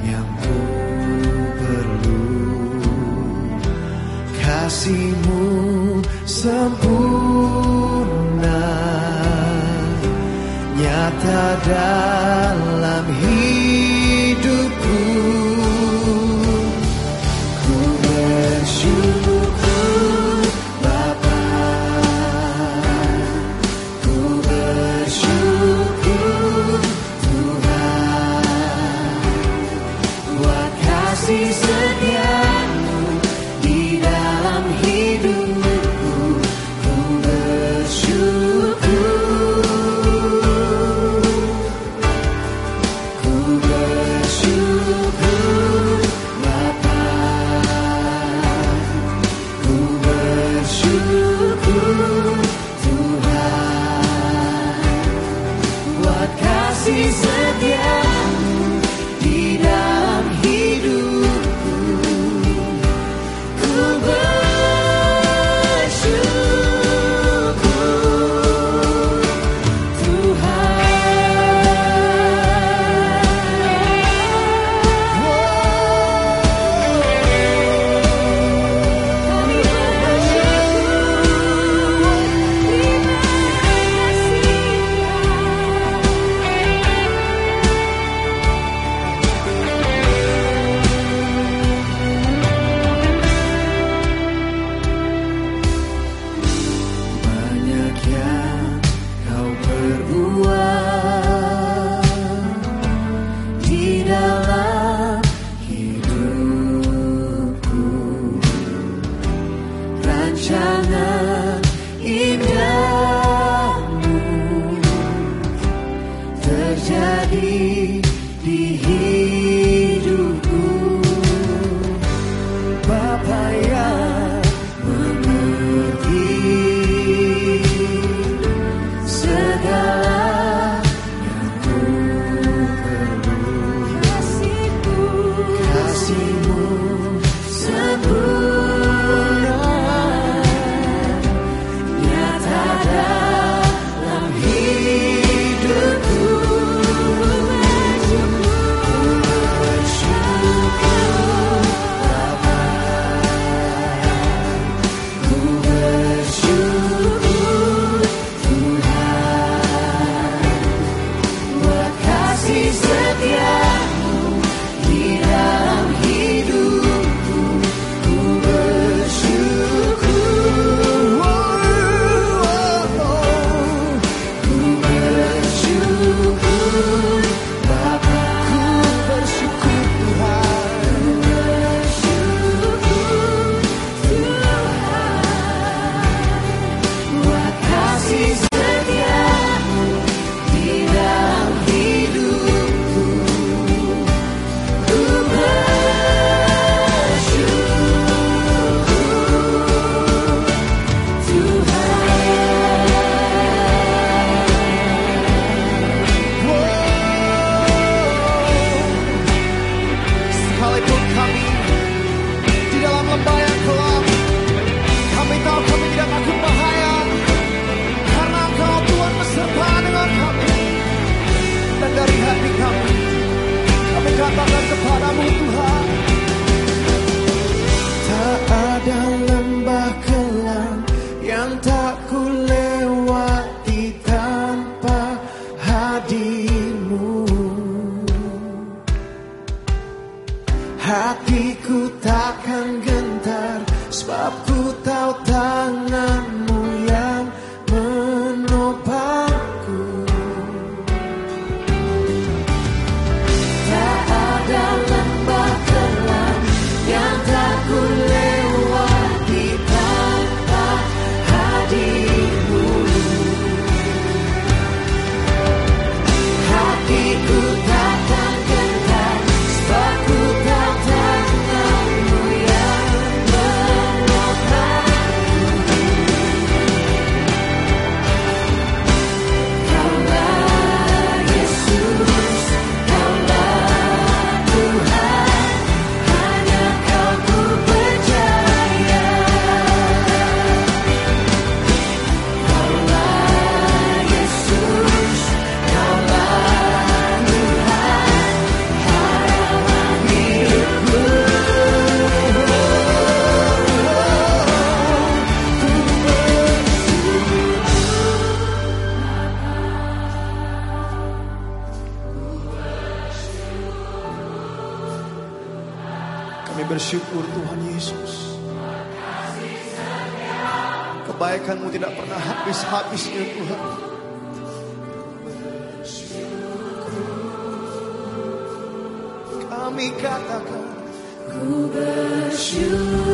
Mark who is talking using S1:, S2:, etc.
S1: yang ku perlu. Kasihmu sempurna nyata dalam si se pierde. 괜찮아. 이면 hatimu Hati
S2: Kami bersyukur
S3: Tuhan Yesus. Kebaikanmu tidak pernah habis-habisnya Tuhan. Kami katakan
S1: Ku bersyukur